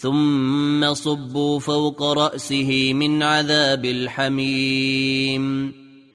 ثم صبوا فوق رأسه من عذاب الحميم.